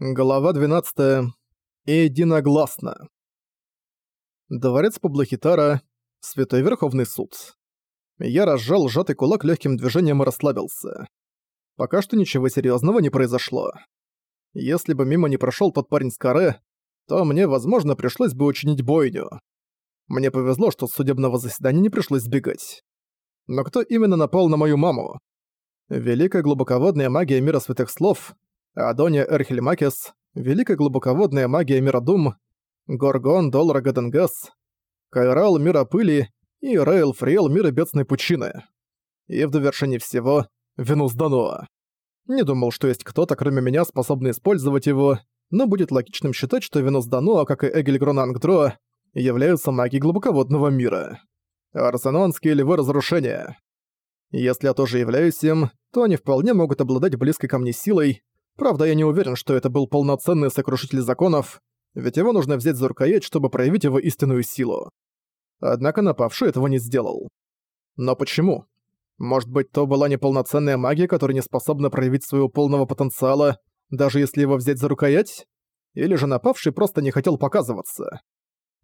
Глава 12. Единогласно. Дворец Паблохитара. Святой Верховный Суд. Я разжал сжатый кулак легким движением и расслабился. Пока что ничего серьезного не произошло. Если бы мимо не прошел тот парень с каре, то мне, возможно, пришлось бы учинить бойню. Мне повезло, что с судебного заседания не пришлось сбегать. Но кто именно напал на мою маму? Великая глубоководная магия мира святых слов — Адония Эрхельмакис, Великая глубоководная магия мира Дум, Горгон Доллара Гаденгас, Кайрал мира пыли и Рейл Фриэл мира бедственной пучины. И в довершении всего Венус Дануа. Не думал, что есть кто-то, кроме меня, способный использовать его, но будет логичным считать, что Венус Дануа, как и Эгельгрон Ангдро, являются магией глубоководного мира. Арсенонские львы разрушения. Если я тоже являюсь им, то они вполне могут обладать близкой ко мне силой, Правда, я не уверен, что это был полноценный сокрушитель законов, ведь его нужно взять за рукоять, чтобы проявить его истинную силу. Однако напавший этого не сделал. Но почему? Может быть, то была неполноценная магия, которая не способна проявить своего полного потенциала, даже если его взять за рукоять? Или же напавший просто не хотел показываться?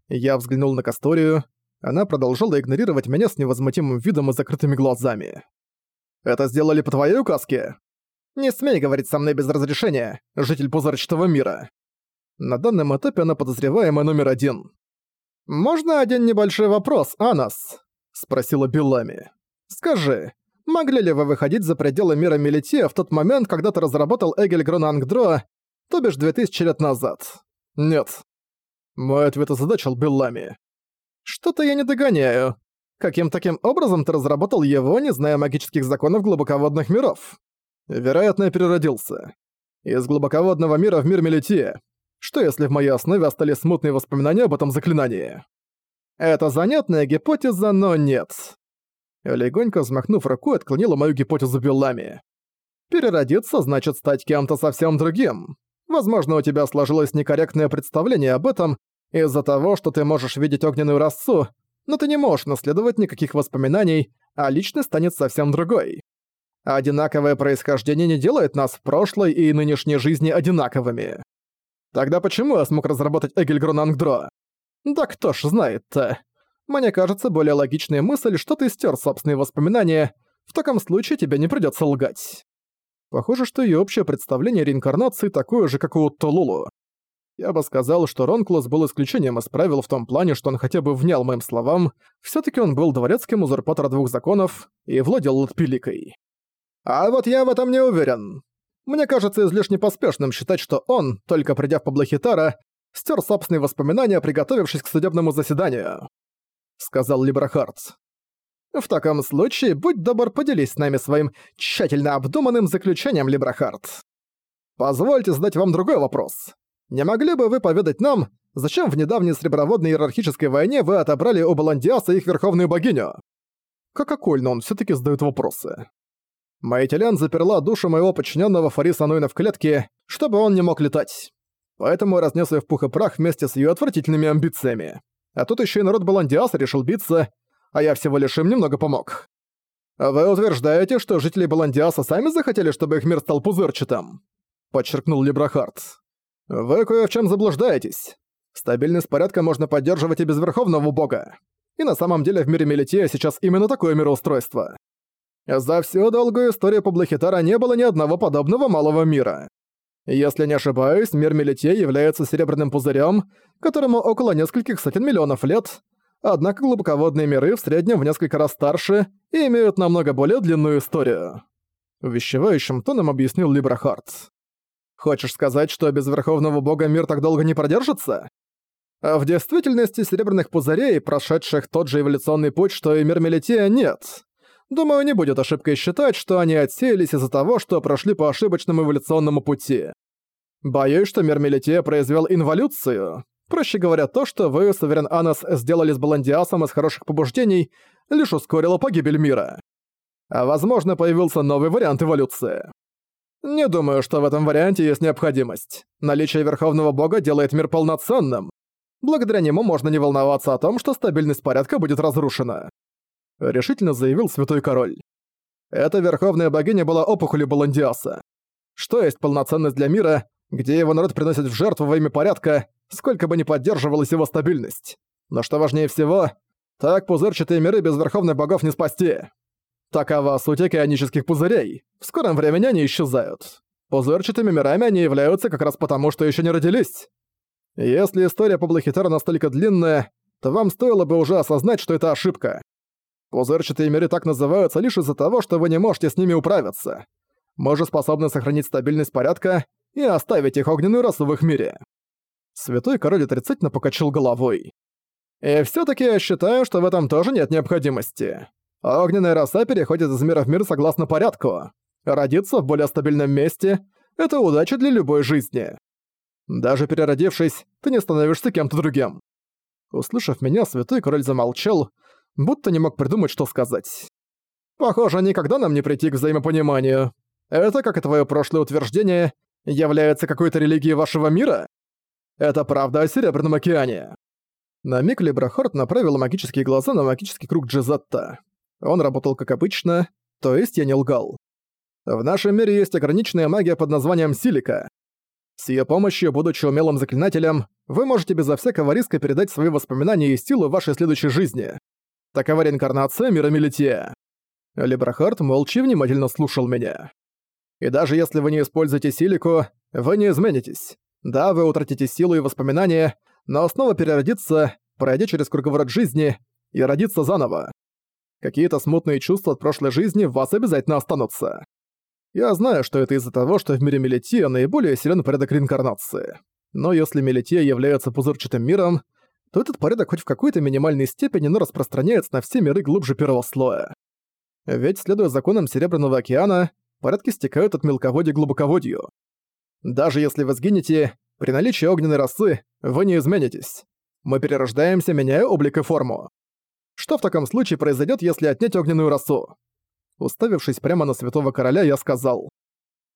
Я взглянул на Касторию, она продолжала игнорировать меня с невозмутимым видом и закрытыми глазами. «Это сделали по твоей указке?» Не смей говорить со мной без разрешения, житель пузырчатого мира. На данном этапе она подозреваемая номер один. «Можно один небольшой вопрос, Анас?» — спросила Белами. «Скажи, могли ли вы выходить за пределы мира Мелития в тот момент, когда ты разработал Эгель Гронангдро, то бишь 2000 лет назад?» «Нет». Мой ответ озадачил Беллами. «Что-то я не догоняю. Каким таким образом ты разработал его, не зная магических законов глубоководных миров?» Вероятно, я переродился. Из глубоководного мира в мир Мелития. Что если в моей основе остались смутные воспоминания об этом заклинании? Это занятная гипотеза, но нет. Легонько взмахнув рукой, отклонила мою гипотезу Беллами. Переродиться значит стать кем-то совсем другим. Возможно, у тебя сложилось некорректное представление об этом из-за того, что ты можешь видеть огненную расцу, но ты не можешь наследовать никаких воспоминаний, а личность станет совсем другой. Одинаковое происхождение не делает нас в прошлой и нынешней жизни одинаковыми. Тогда почему я смог разработать Эгельгрон Ангдро? Да кто ж знает-то. Мне кажется, более логичная мысль, что ты стер собственные воспоминания, в таком случае тебе не придется лгать. Похоже, что и общее представление о реинкарнации такое же, как у Толулу. Я бы сказал, что Ронклос был исключением из правил в том плане, что он хотя бы внял моим словам, все таки он был дворецким узурпатора двух законов и владел Латпиликой. А вот я в этом не уверен. Мне кажется излишне поспешным считать, что он, только придя в Паблохитара, стер собственные воспоминания, приготовившись к судебному заседанию», — сказал Либрахард. «В таком случае, будь добр, поделись с нами своим тщательно обдуманным заключением, Либрахард. Позвольте задать вам другой вопрос. Не могли бы вы поведать нам, зачем в недавней среброводной иерархической войне вы отобрали у Баландиаса их верховную богиню?» Как окольно он все таки задает вопросы. Маэтилян заперла душу моего подчиненного Фариса Нуина в клетке, чтобы он не мог летать. Поэтому разнес ее в пух и прах вместе с ее отвратительными амбициями. А тут еще и народ Баландиаса решил биться, а я всего лишь им немного помог. «Вы утверждаете, что жители Баландиаса сами захотели, чтобы их мир стал пузырчатым?» — подчеркнул Либрахард. «Вы кое в чем заблуждаетесь. Стабильность порядка можно поддерживать и без Верховного Бога. И на самом деле в мире Мелитея сейчас именно такое мироустройство. За всю долгую историю Паблохитара не было ни одного подобного малого мира. Если не ошибаюсь, мир Мелите является серебряным пузырем, которому около нескольких сотен миллионов лет, однако глубоководные миры в среднем в несколько раз старше и имеют намного более длинную историю. Вещевающим тоном объяснил Либрахард. «Хочешь сказать, что без Верховного Бога мир так долго не продержится?» А в действительности серебряных пузырей, прошедших тот же эволюционный путь, что и мир Мелитея, нет. Думаю, не будет ошибкой считать, что они отсеялись из-за того, что прошли по ошибочному эволюционному пути. Боюсь, что мир Мелитея произвел инволюцию. Проще говоря, то, что вы, Суверен Анас, сделали с Баландиасом из хороших побуждений, лишь ускорило погибель мира. А возможно, появился новый вариант эволюции. Не думаю, что в этом варианте есть необходимость. Наличие Верховного Бога делает мир полноценным. Благодаря нему можно не волноваться о том, что стабильность порядка будет разрушена. — решительно заявил Святой Король. Эта верховная богиня была опухолью Баландиаса. Что есть полноценность для мира, где его народ приносит в жертву во имя порядка, сколько бы ни поддерживалась его стабильность. Но что важнее всего, так пузырчатые миры без верховных богов не спасти. Такова суть океанических пузырей. В скором времени они исчезают. Пузырчатыми мирами они являются как раз потому, что еще не родились. Если история по Блахитара настолько длинная, то вам стоило бы уже осознать, что это ошибка. Пузырчатые миры так называются лишь из-за того, что вы не можете с ними управиться. Мы же способны сохранить стабильность порядка и оставить их огненную расу в их мире. Святой король отрицательно покачал головой. И все таки я считаю, что в этом тоже нет необходимости. Огненная роса переходит из мира в мир согласно порядку. Родиться в более стабильном месте — это удача для любой жизни. Даже переродившись, ты не становишься кем-то другим. Услышав меня, святой король замолчал, будто не мог придумать, что сказать. Похоже, никогда нам не прийти к взаимопониманию. Это, как и твое прошлое утверждение, является какой-то религией вашего мира? Это правда о Серебряном океане. На миг Лебрахард направил магические глаза на магический круг Джизатта. Он работал как обычно, то есть я не лгал. В нашем мире есть ограниченная магия под названием Силика. С ее помощью, будучи умелым заклинателем, вы можете безо всякого риска передать свои воспоминания и силу вашей следующей жизни. Такова реинкарнация мира Мелития. Лебрахард молча внимательно слушал меня. И даже если вы не используете силику, вы не изменитесь. Да, вы утратите силу и воспоминания, но снова переродиться, пройдя через круговорот жизни и родиться заново. Какие-то смутные чувства от прошлой жизни в вас обязательно останутся. Я знаю, что это из-за того, что в мире Мелития наиболее силен порядок реинкарнации. Но если Мелития является пузырчатым миром, то этот порядок хоть в какой-то минимальной степени, но распространяется на все миры глубже первого слоя. Ведь, следуя законам Серебряного океана, порядки стекают от мелководья к глубоководью. Даже если вы сгинете, при наличии огненной росы вы не изменитесь. Мы перерождаемся, меняя облик и форму. Что в таком случае произойдет, если отнять огненную росу? Уставившись прямо на Святого Короля, я сказал.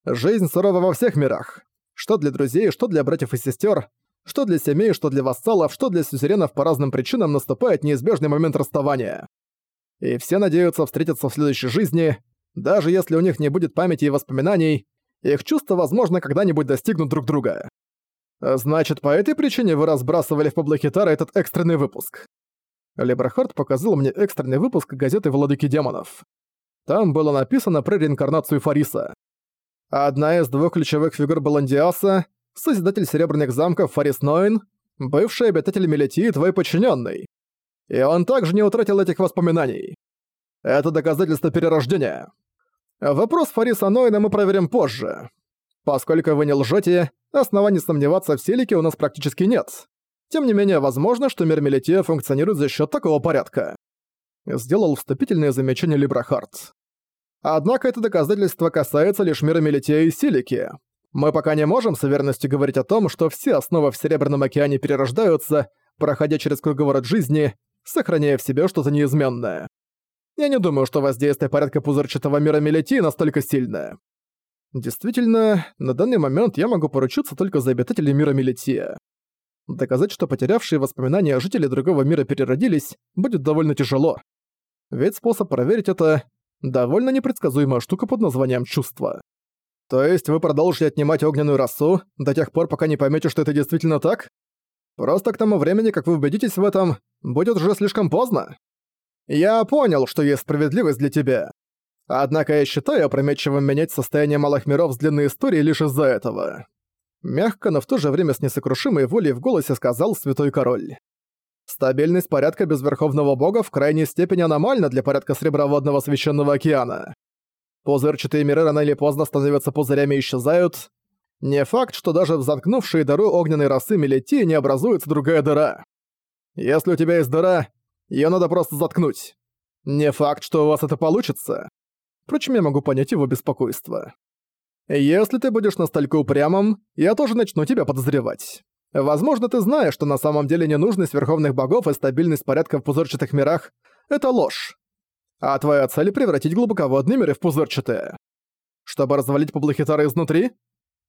«Жизнь сурова во всех мирах. Что для друзей, что для братьев и сестер, что для семей, что для вассалов, что для сюзеренов по разным причинам наступает неизбежный момент расставания. И все надеются встретиться в следующей жизни, даже если у них не будет памяти и воспоминаний, их чувства, возможно, когда-нибудь достигнут друг друга. Значит, по этой причине вы разбрасывали в Паблохитара этот экстренный выпуск. Лебрахард показал мне экстренный выпуск газеты «Владыки демонов». Там было написано про реинкарнацию Фариса. Одна из двух ключевых фигур Баландиаса, созидатель Серебряных замков Фарис Ноин, бывший обитатель Мелитии, твой подчиненный. И он также не утратил этих воспоминаний. Это доказательство перерождения. Вопрос Фариса Ноина мы проверим позже. Поскольку вы не лжете, оснований сомневаться в Селике у нас практически нет. Тем не менее, возможно, что мир Мелития функционирует за счет такого порядка. Сделал вступительное замечание Либрахард. Однако это доказательство касается лишь мира Мелития и Силики. Мы пока не можем с уверенностью говорить о том, что все основы в Серебряном океане перерождаются, проходя через круговорот жизни, сохраняя в себе что-то неизменное. Я не думаю, что воздействие порядка пузырчатого мира Мелитии настолько сильное. Действительно, на данный момент я могу поручиться только за обитателей мира Мелития. Доказать, что потерявшие воспоминания жители другого мира переродились, будет довольно тяжело. Ведь способ проверить это — довольно непредсказуемая штука под названием «чувство». То есть вы продолжите отнимать огненную расу до тех пор, пока не поймете, что это действительно так? Просто к тому времени, как вы убедитесь в этом, будет уже слишком поздно. Я понял, что есть справедливость для тебя. Однако я считаю опрометчивым менять состояние малых миров с длинной историей лишь из-за этого. Мягко, но в то же время с несокрушимой волей в голосе сказал Святой Король. Стабильность порядка без Верховного Бога в крайней степени аномальна для порядка Среброводного Священного Океана. Пузырчатые миры рано или поздно становятся пузырями и исчезают. Не факт, что даже в заткнувшей дыру огненной росы Мелети не образуется другая дыра. Если у тебя есть дыра, её надо просто заткнуть. Не факт, что у вас это получится. Впрочем, я могу понять его беспокойство. Если ты будешь настолько упрямым, я тоже начну тебя подозревать. Возможно, ты знаешь, что на самом деле ненужность верховных богов и стабильность порядка в пузырчатых мирах — это ложь. А твоя цель — превратить глубоководные миры в пузырчатые. Чтобы развалить Паблохитара изнутри?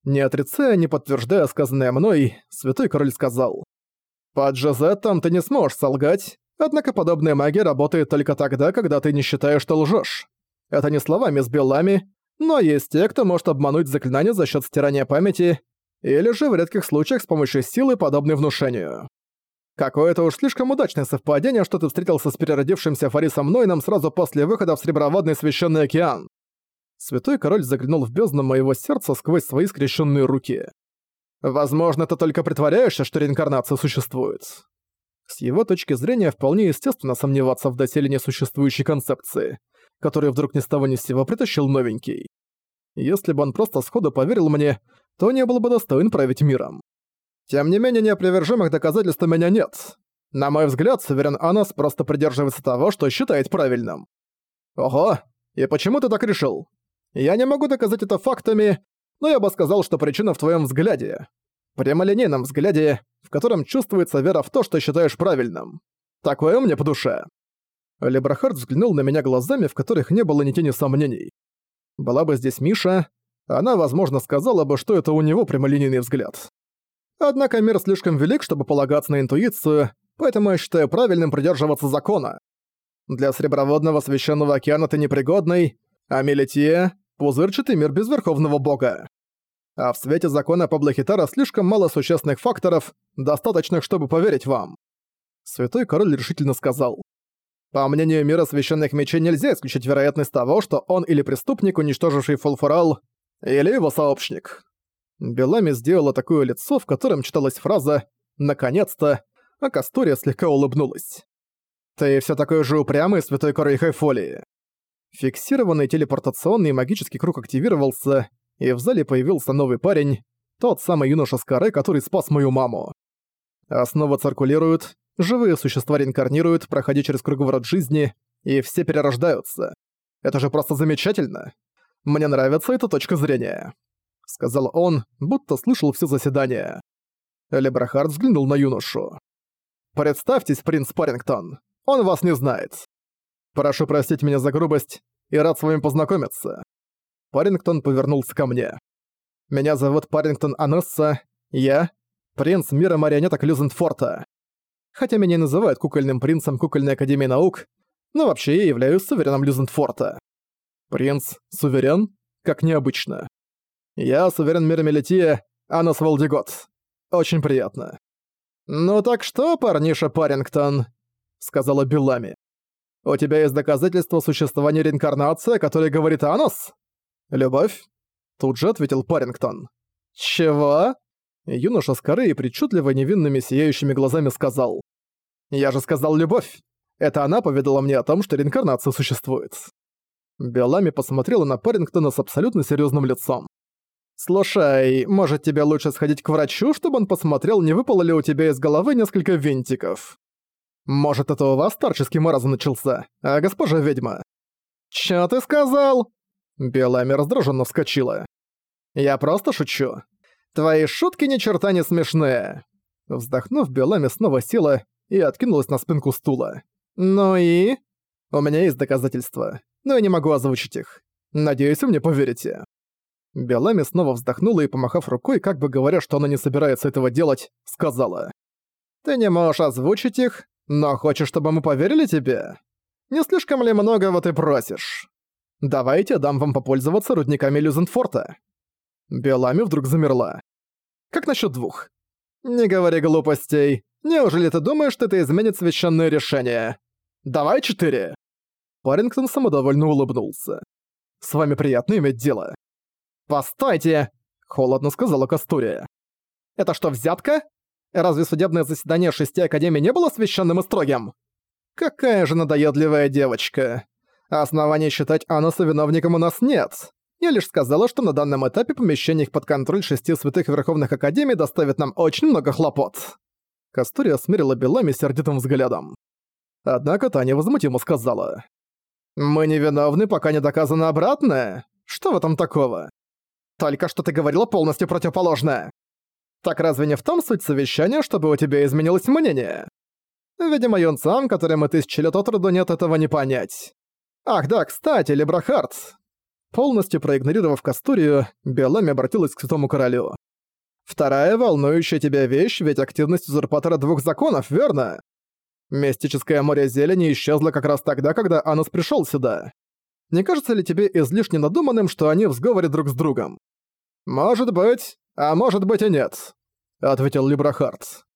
Не отрицая, не подтверждая сказанное мной, Святой Король сказал. «Под Джозеттом ты не сможешь солгать, однако подобная магия работает только тогда, когда ты не считаешь, что лжешь. Это не словами с белами, но есть те, кто может обмануть заклинание за счет стирания памяти, или же в редких случаях с помощью силы, подобной внушению. Какое-то уж слишком удачное совпадение, что ты встретился с переродившимся Фарисом Нойном сразу после выхода в Среброводный Священный Океан. Святой Король заглянул в бездну моего сердца сквозь свои скрещенные руки. Возможно, ты только притворяешься, что реинкарнация существует. С его точки зрения вполне естественно сомневаться в доселе несуществующей концепции, которую вдруг ни с того ни с сего притащил новенький. Если бы он просто сходу поверил мне, то не был бы достоин править миром. Тем не менее, неопровержимых доказательств у меня нет. На мой взгляд, Суверен Анос просто придерживается того, что считает правильным. Ого, и почему ты так решил? Я не могу доказать это фактами, но я бы сказал, что причина в твоем взгляде. Прямолинейном взгляде, в котором чувствуется вера в то, что считаешь правильным. Такое мне по душе. Лебрахард взглянул на меня глазами, в которых не было ни тени сомнений. Была бы здесь Миша, она, возможно, сказала бы, что это у него прямолинейный взгляд. Однако мир слишком велик, чтобы полагаться на интуицию, поэтому я считаю правильным придерживаться закона. Для Среброводного Священного Океана ты непригодный, а Мелития — пузырчатый мир без Верховного Бога. А в свете закона Паблохитара слишком мало существенных факторов, достаточных, чтобы поверить вам. Святой Король решительно сказал. По мнению мира священных мечей нельзя исключить вероятность того, что он или преступник, уничтоживший Фулфурал, или его сообщник. Белами сделала такое лицо, в котором читалась фраза «наконец-то», а Кастория слегка улыбнулась. «Ты всё такой же упрямый, святой корой Хайфолии». Фиксированный телепортационный магический круг активировался, и в зале появился новый парень, тот самый юноша с коры, который спас мою маму. Основа циркулирует, живые существа реинкарнируют, проходя через круговорот жизни, и все перерождаются. Это же просто замечательно. Мне нравится эта точка зрения сказал он, будто слышал все заседание. Лебрахард взглянул на юношу. «Представьтесь, принц Парингтон, он вас не знает. Прошу простить меня за грубость и рад с вами познакомиться». Парингтон повернулся ко мне. «Меня зовут Парингтон Анесса, я — принц мира марионеток Люзентфорта. Хотя меня называют кукольным принцем Кукольной Академии Наук, но вообще я являюсь сувереном Люзентфорта. Принц — суверен? Как необычно. Я суверен мира Мелития, Анас Валдигот. Очень приятно». «Ну так что, парниша Парингтон?» — сказала Беллами. «У тебя есть доказательства существования реинкарнации, которое говорит Анос?» «Любовь?» — тут же ответил Парингтон. «Чего?» Юноша с коры и причудливо невинными сияющими глазами сказал. «Я же сказал любовь. Это она поведала мне о том, что реинкарнация существует». Белами посмотрела на Парингтона с абсолютно серьезным лицом. «Слушай, может тебе лучше сходить к врачу, чтобы он посмотрел, не выпало ли у тебя из головы несколько винтиков? Может, это у вас старческий маразм начался, а госпожа ведьма?» «Чё ты сказал?» Белами раздраженно вскочила. «Я просто шучу. Твои шутки ни черта не смешные». Вздохнув, Белами снова села и откинулась на спинку стула. «Ну и?» «У меня есть доказательства, но я не могу озвучить их. Надеюсь, вы мне поверите». Белами снова вздохнула и, помахав рукой, как бы говоря, что она не собирается этого делать, сказала. «Ты не можешь озвучить их, но хочешь, чтобы мы поверили тебе? Не слишком ли многого ты просишь? Давайте дам вам попользоваться рудниками Люзенфорта». Белами вдруг замерла. «Как насчет двух?» «Не говори глупостей. Неужели ты думаешь, что это изменит священное решение? Давай четыре!» Парингтон самодовольно улыбнулся. «С вами приятно иметь дело. «Постойте!» — холодно сказала Кастурия. «Это что, взятка? Разве судебное заседание шести Академий не было священным и строгим?» «Какая же надоедливая девочка. Оснований считать Анаса виновником у нас нет. Я лишь сказала, что на данном этапе помещение их под контроль шести святых Верховных Академий доставит нам очень много хлопот». Кастурия смирила Белами сердитым взглядом. Однако та невозмутимо сказала. «Мы невиновны, пока не доказано обратное. Что в этом такого? Только что ты говорила полностью противоположное. Так разве не в том суть совещания, чтобы у тебя изменилось мнение? Видимо, юнцам, которым и тысячи лет от роду нет этого не понять. Ах да, кстати, Лебрахард. Полностью проигнорировав Кастурию, Белами обратилась к Святому Королю. Вторая волнующая тебя вещь, ведь активность узурпатора двух законов, верно? Мистическое море зелени исчезло как раз тогда, когда Анус пришел сюда. Не кажется ли тебе излишне надуманным, что они в сговоре друг с другом? Может быть, «А может быть и нет», — ответил Либрахард.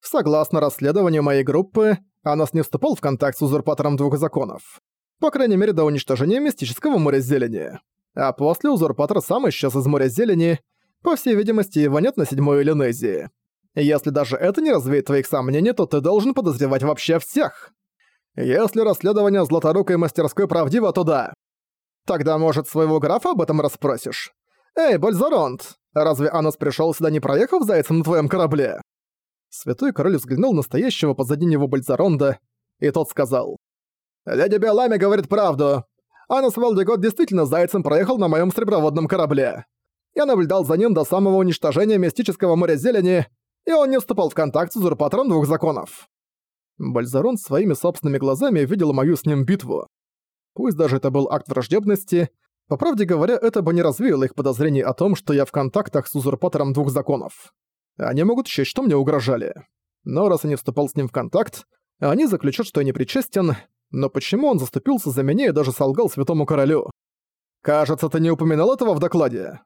«Согласно расследованию моей группы, Анас не вступал в контакт с узурпатором двух законов. По крайней мере, до уничтожения мистического моря зелени. А после узурпатор сам исчез из моря зелени, по всей видимости, его нет на седьмой Элинезии. Если даже это не развеет твоих сомнений, то ты должен подозревать вообще всех. Если расследование Златорукой мастерской правдиво, то да. Тогда, может, своего графа об этом расспросишь? Эй, Бальзаронт, разве Анос пришёл сюда не проехав зайцем на твоем корабле? Святой король взглянул на стоящего позади него Бальзаронда, и тот сказал. «Леди Биолами говорит правду. Анос Валдегот действительно зайцем проехал на моем среброводном корабле. Я наблюдал за ним до самого уничтожения мистического моря зелени, и он не вступал в контакт с узурпатором двух законов. Бальзарон своими собственными глазами видел мою с ним битву. Пусть даже это был акт враждебности, по правде говоря, это бы не развеяло их подозрений о том, что я в контактах с узурпатором двух законов. Они могут счесть, что мне угрожали. Но раз не вступал с ним в контакт, они заключат, что я не причастен, но почему он заступился за меня и даже солгал святому королю? Кажется, ты не упоминал этого в докладе.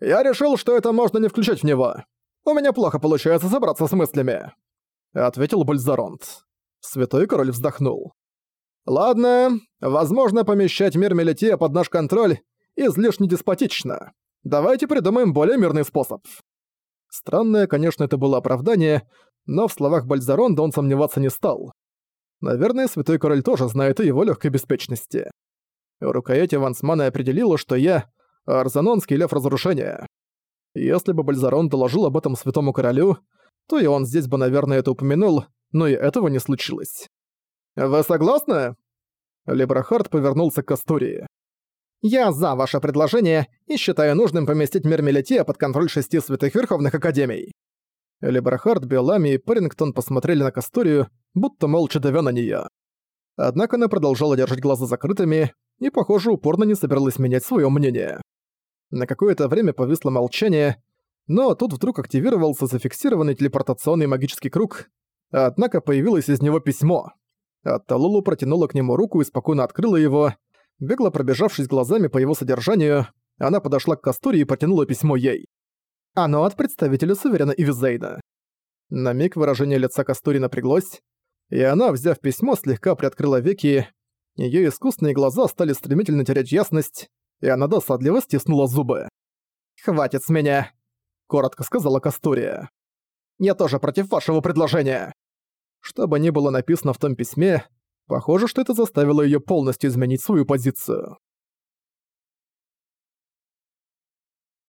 Я решил, что это можно не включать в него. У меня плохо получается собраться с мыслями. Ответил Бальзаронт. Святой король вздохнул. «Ладно, возможно, помещать мир Мелития под наш контроль излишне деспотично. Давайте придумаем более мирный способ». Странное, конечно, это было оправдание, но в словах Бальзаронда он сомневаться не стал. Наверное, Святой Король тоже знает о его легкой беспечности. Рукоять Вансмана определила, что я — Арзанонский лев разрушения. Если бы Бальзарон доложил об этом Святому Королю, то и он здесь бы, наверное, это упомянул, но и этого не случилось. «Вы согласны?» Лебрахард повернулся к Астурии. «Я за ваше предложение и считаю нужным поместить мир Мелития под контроль шести святых верховных академий». Лебрахард, Белами и Парингтон посмотрели на Касторию, будто молча давя на неё. Однако она продолжала держать глаза закрытыми и, похоже, упорно не собиралась менять своё мнение. На какое-то время повисло молчание, но тут вдруг активировался зафиксированный телепортационный магический круг, однако появилось из него письмо. Атталулу протянула к нему руку и спокойно открыла его. Бегло пробежавшись глазами по его содержанию, она подошла к Кастуре и протянула письмо ей. Оно от представителя Суверена и Визейда. На миг выражение лица Кастури напряглось, и она, взяв письмо, слегка приоткрыла веки, её искусные глаза стали стремительно терять ясность, и она досадливо стиснула зубы. «Хватит с меня!» — коротко сказала Кастурия. «Я тоже против вашего предложения!» Что бы ни было написано в том письме, похоже, что это заставило её полностью изменить свою позицию.